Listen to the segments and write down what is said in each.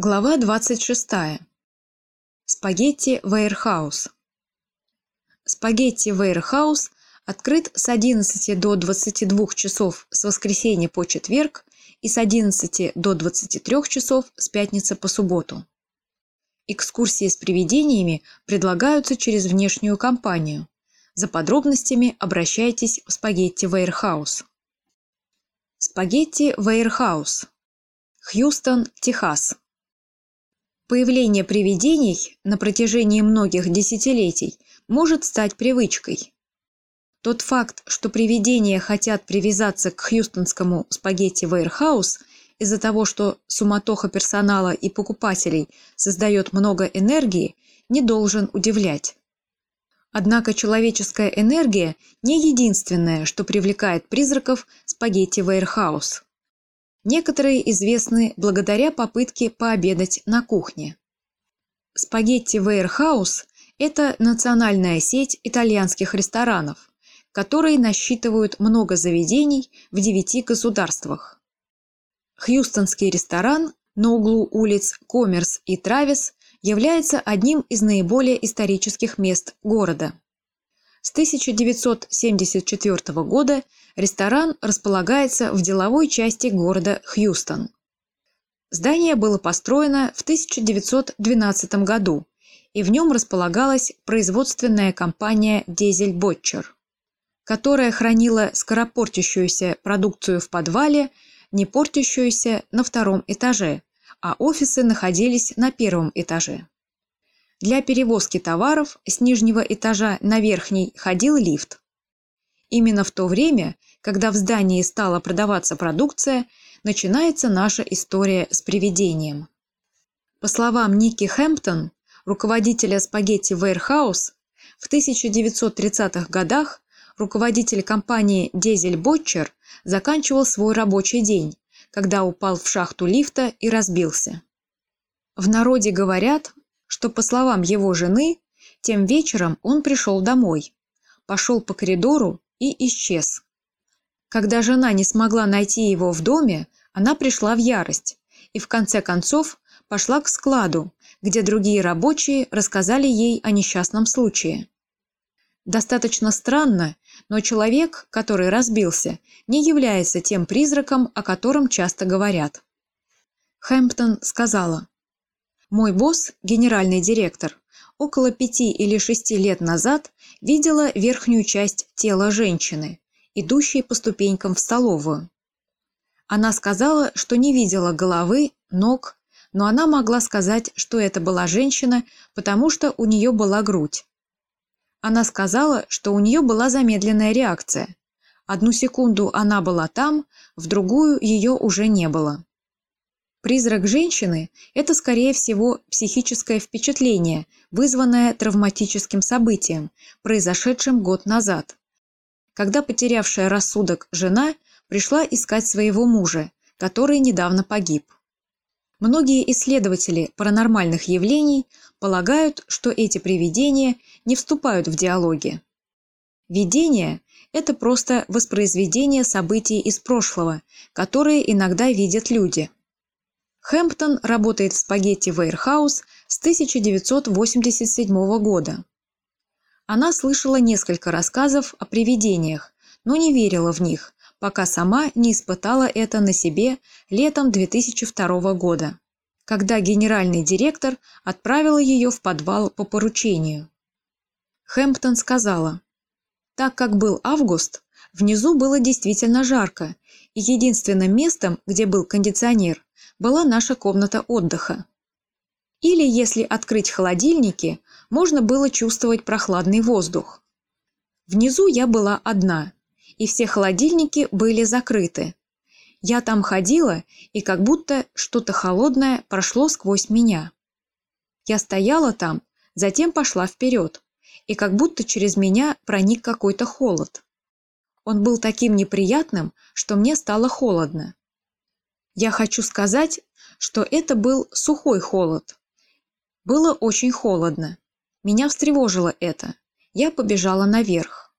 Глава 26. Spaghetti Warehouse. Spaghetti Warehouse открыт с 11 до 22 часов с воскресенья по четверг и с 11 до 23 часов с пятницы по субботу. Экскурсии с привидениями предлагаются через внешнюю компанию. За подробностями обращайтесь в Spaghetti Warehouse. Spaghetti Warehouse. Хьюстон, Техас. Появление привидений на протяжении многих десятилетий может стать привычкой. Тот факт, что привидения хотят привязаться к хьюстонскому Spaghetti Warehouse из-за того, что суматоха персонала и покупателей создает много энергии, не должен удивлять. Однако человеческая энергия не единственное, что привлекает призраков Spaghetti Warehouse. Некоторые известны благодаря попытке пообедать на кухне. Spaghetti Warehouse – это национальная сеть итальянских ресторанов, которые насчитывают много заведений в девяти государствах. Хьюстонский ресторан на углу улиц Коммерс и Травис является одним из наиболее исторических мест города. С 1974 года ресторан располагается в деловой части города Хьюстон. Здание было построено в 1912 году, и в нем располагалась производственная компания «Дизель Ботчер», которая хранила скоропортящуюся продукцию в подвале, не портящуюся на втором этаже, а офисы находились на первом этаже. Для перевозки товаров с нижнего этажа на верхний ходил лифт. Именно в то время, когда в здании стала продаваться продукция, начинается наша история с привидением. По словам Ники Хэмптон, руководителя спагетти Warehouse, в 1930-х годах руководитель компании «Дизель Ботчер» заканчивал свой рабочий день, когда упал в шахту лифта и разбился. В народе говорят, что, по словам его жены, тем вечером он пришел домой, пошел по коридору и исчез. Когда жена не смогла найти его в доме, она пришла в ярость и в конце концов пошла к складу, где другие рабочие рассказали ей о несчастном случае. Достаточно странно, но человек, который разбился, не является тем призраком, о котором часто говорят. Хэмптон сказала, мой босс, генеральный директор, около пяти или шести лет назад видела верхнюю часть тела женщины, идущей по ступенькам в столовую. Она сказала, что не видела головы, ног, но она могла сказать, что это была женщина, потому что у нее была грудь. Она сказала, что у нее была замедленная реакция. Одну секунду она была там, в другую ее уже не было. Призрак женщины – это, скорее всего, психическое впечатление, вызванное травматическим событием, произошедшим год назад, когда потерявшая рассудок жена пришла искать своего мужа, который недавно погиб. Многие исследователи паранормальных явлений полагают, что эти привидения не вступают в диалоги. Видение – это просто воспроизведение событий из прошлого, которые иногда видят люди – Хэмптон работает в спагетти Вейрхаус с 1987 года. Она слышала несколько рассказов о привидениях, но не верила в них, пока сама не испытала это на себе летом 2002 года, когда генеральный директор отправила ее в подвал по поручению. Хэмптон сказала, «Так как был август, внизу было действительно жарко, и единственным местом, где был кондиционер, была наша комната отдыха. Или, если открыть холодильники, можно было чувствовать прохладный воздух. Внизу я была одна, и все холодильники были закрыты. Я там ходила, и как будто что-то холодное прошло сквозь меня. Я стояла там, затем пошла вперед, и как будто через меня проник какой-то холод. Он был таким неприятным, что мне стало холодно. Я хочу сказать, что это был сухой холод. Было очень холодно. Меня встревожило это. Я побежала наверх.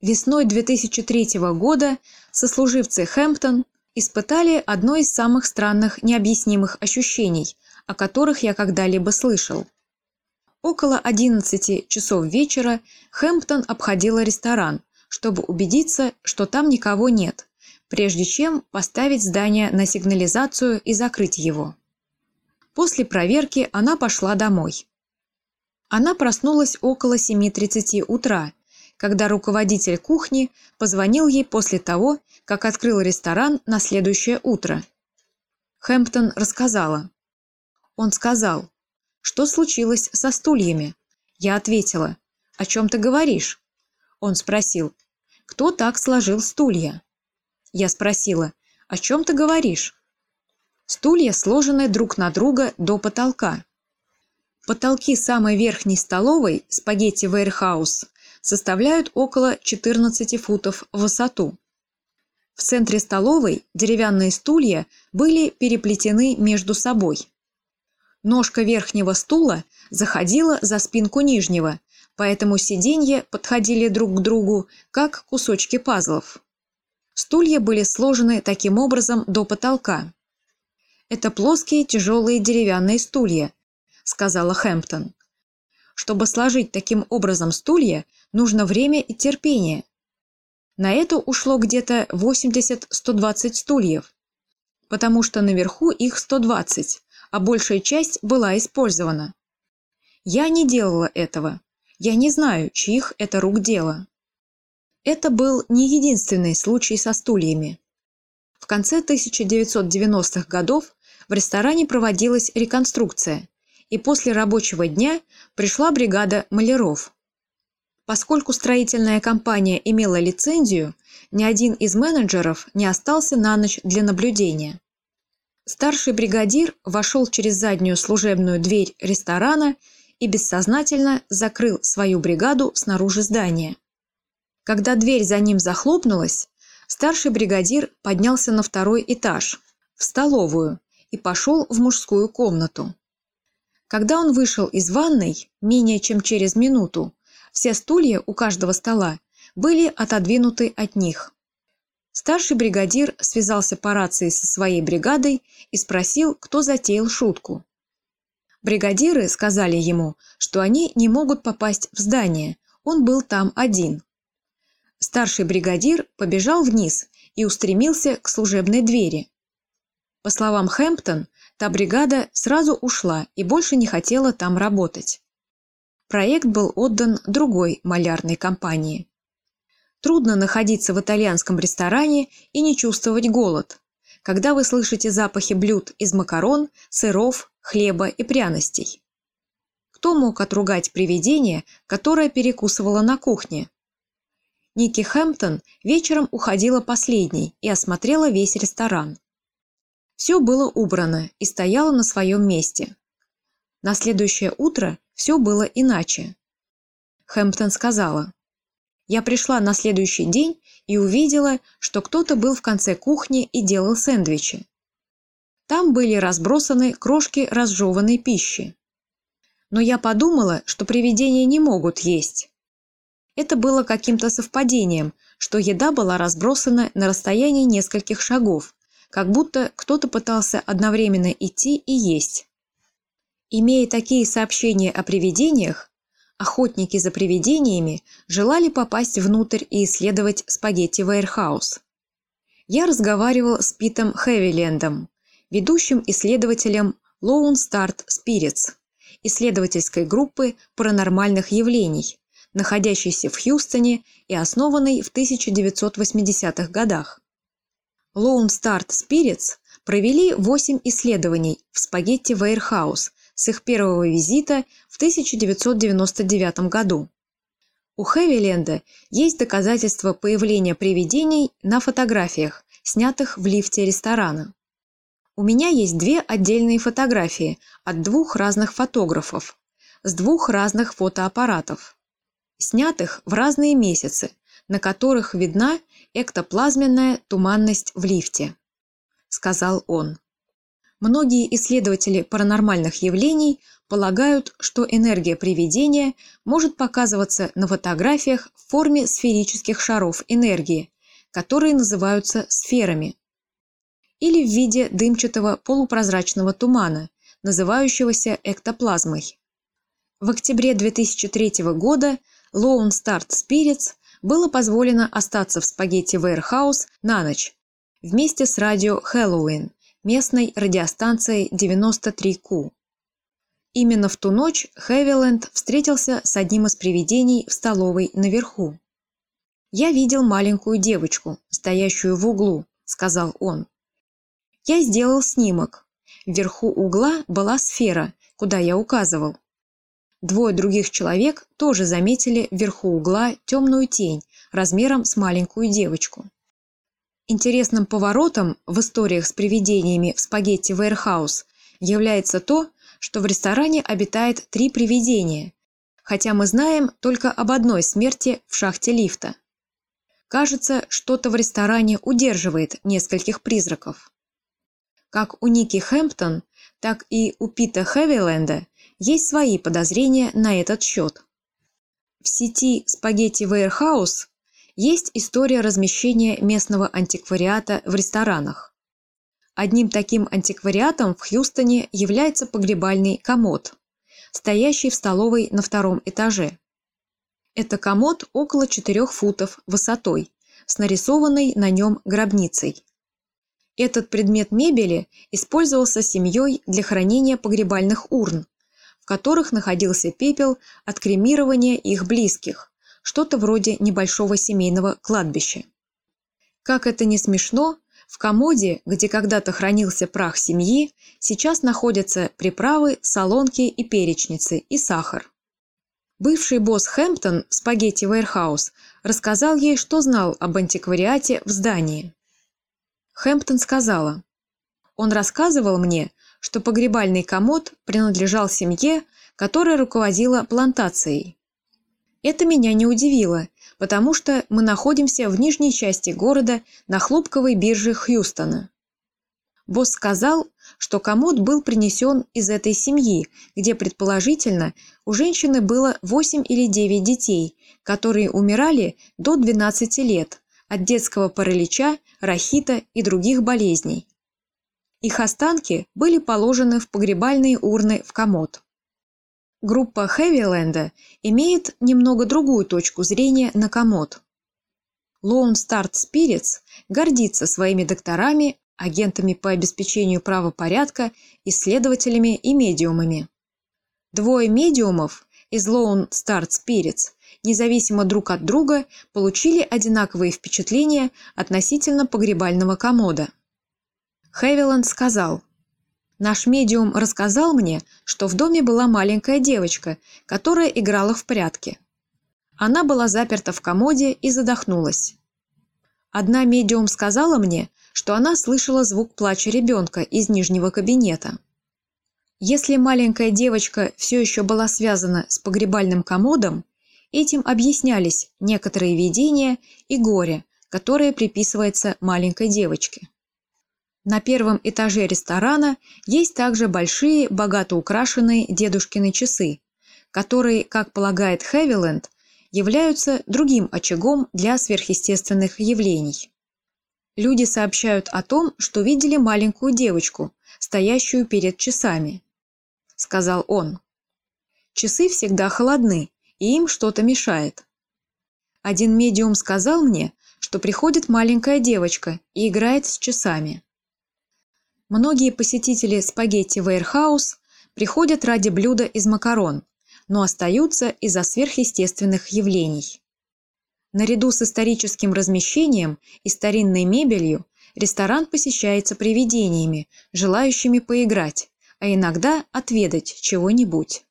Весной 2003 года сослуживцы Хэмптон, испытали одно из самых странных необъяснимых ощущений, о которых я когда-либо слышал. Около 11 часов вечера Хэмптон обходила ресторан, чтобы убедиться, что там никого нет, прежде чем поставить здание на сигнализацию и закрыть его. После проверки она пошла домой. Она проснулась около 7.30 утра, когда руководитель кухни позвонил ей после того, как открыл ресторан на следующее утро. Хэмптон рассказала. Он сказал, что случилось со стульями. Я ответила, о чем ты говоришь? Он спросил, кто так сложил стулья? Я спросила, о чем ты говоришь? Стулья сложены друг на друга до потолка. Потолки самой верхней столовой спагетти Вейрхаус составляют около 14 футов в высоту. В центре столовой деревянные стулья были переплетены между собой. Ножка верхнего стула заходила за спинку нижнего, поэтому сиденья подходили друг к другу, как кусочки пазлов. Стулья были сложены таким образом до потолка. «Это плоские тяжелые деревянные стулья», – сказала Хэмптон. «Чтобы сложить таким образом стулья, нужно время и терпение. На это ушло где-то 80-120 стульев, потому что наверху их 120, а большая часть была использована. Я не делала этого. Я не знаю, чьих это рук дело». Это был не единственный случай со стульями. В конце 1990-х годов в ресторане проводилась реконструкция, и после рабочего дня пришла бригада маляров. Поскольку строительная компания имела лицензию, ни один из менеджеров не остался на ночь для наблюдения. Старший бригадир вошел через заднюю служебную дверь ресторана и бессознательно закрыл свою бригаду снаружи здания. Когда дверь за ним захлопнулась, старший бригадир поднялся на второй этаж, в столовую, и пошел в мужскую комнату. Когда он вышел из ванной, менее чем через минуту, все стулья у каждого стола были отодвинуты от них. Старший бригадир связался по рации со своей бригадой и спросил, кто затеял шутку. Бригадиры сказали ему, что они не могут попасть в здание, он был там один. Старший бригадир побежал вниз и устремился к служебной двери. По словам Хэмптон, та бригада сразу ушла и больше не хотела там работать. Проект был отдан другой малярной компании. Трудно находиться в итальянском ресторане и не чувствовать голод, когда вы слышите запахи блюд из макарон, сыров, хлеба и пряностей. Кто мог отругать привидение, которое перекусывало на кухне? Ники Хэмптон вечером уходила последней и осмотрела весь ресторан. Все было убрано и стояло на своем месте. На следующее утро все было иначе. Хэмптон сказала, «Я пришла на следующий день и увидела, что кто-то был в конце кухни и делал сэндвичи. Там были разбросаны крошки разжеванной пищи. Но я подумала, что привидения не могут есть. Это было каким-то совпадением, что еда была разбросана на расстоянии нескольких шагов, как будто кто-то пытался одновременно идти и есть. Имея такие сообщения о привидениях, охотники за привидениями желали попасть внутрь и исследовать спагетти Вейрхаус. Я разговаривал с Питом Хэвилендом, ведущим исследователем Lone Start Spirits, исследовательской группы паранормальных явлений, находящейся в Хьюстоне и основанной в 1980-х годах. Lone Start Spirits провели 8 исследований в спагетти Вейрхаус с их первого визита в 1999 году. У Хэвиленда есть доказательства появления привидений на фотографиях, снятых в лифте ресторана. У меня есть две отдельные фотографии от двух разных фотографов с двух разных фотоаппаратов, снятых в разные месяцы, на которых видна эктоплазменная туманность в лифте», – сказал он. Многие исследователи паранормальных явлений полагают, что энергия привидения может показываться на фотографиях в форме сферических шаров энергии, которые называются сферами. или в виде дымчатого полупрозрачного тумана, называющегося эктоплазмой. В октябре 2003 года Lone Start Spirits было позволено остаться в спагетти Warehouse на ночь вместе с радио Хэллоуин, местной радиостанцией 93Q. Именно в ту ночь Хэвиленд встретился с одним из привидений в столовой наверху. «Я видел маленькую девочку, стоящую в углу», — сказал он. «Я сделал снимок. Вверху угла была сфера, куда я указывал. Двое других человек тоже заметили вверху угла темную тень размером с маленькую девочку. Интересным поворотом в историях с привидениями в спагетти Вейрхаус является то, что в ресторане обитает три привидения, хотя мы знаем только об одной смерти в шахте лифта. Кажется, что-то в ресторане удерживает нескольких призраков. Как у Ники Хэмптон, так и у Пита Хэвиленда есть свои подозрения на этот счет. В сети Spaghetti Warehouse есть история размещения местного антиквариата в ресторанах. Одним таким антиквариатом в Хьюстоне является погребальный комод, стоящий в столовой на втором этаже. Это комод около 4 футов высотой, с нарисованной на нем гробницей. Этот предмет мебели использовался семьей для хранения погребальных урн, которых находился пепел от кремирования их близких, что-то вроде небольшого семейного кладбища. Как это не смешно, в комоде, где когда-то хранился прах семьи, сейчас находятся приправы, солонки и перечницы, и сахар. Бывший босс Хэмптон в спагетти Warehouse рассказал ей, что знал об антиквариате в здании. Хэмптон сказала, «Он рассказывал мне, что погребальный комод принадлежал семье, которая руководила плантацией. Это меня не удивило, потому что мы находимся в нижней части города на хлопковой бирже Хьюстона. Босс сказал, что комод был принесен из этой семьи, где, предположительно, у женщины было 8 или 9 детей, которые умирали до 12 лет от детского паралича, рахита и других болезней. Их останки были положены в погребальные урны в комод. Группа Хэвиленда имеет немного другую точку зрения на комод. Lone Start Spirits гордится своими докторами, агентами по обеспечению правопорядка, исследователями и медиумами. Двое медиумов из Lone Start Spirits независимо друг от друга получили одинаковые впечатления относительно погребального комода – Хэвиланд сказал, «Наш медиум рассказал мне, что в доме была маленькая девочка, которая играла в прятки. Она была заперта в комоде и задохнулась. Одна медиум сказала мне, что она слышала звук плача ребенка из нижнего кабинета. Если маленькая девочка все еще была связана с погребальным комодом, этим объяснялись некоторые видения и горе, которое приписывается маленькой девочке. На первом этаже ресторана есть также большие, богато украшенные дедушкины часы, которые, как полагает Хэвиленд, являются другим очагом для сверхъестественных явлений. Люди сообщают о том, что видели маленькую девочку, стоящую перед часами. Сказал он. Часы всегда холодны, и им что-то мешает. Один медиум сказал мне, что приходит маленькая девочка и играет с часами. Многие посетители спагетти Warehouse приходят ради блюда из макарон, но остаются из-за сверхъестественных явлений. Наряду с историческим размещением и старинной мебелью ресторан посещается привидениями, желающими поиграть, а иногда отведать чего-нибудь.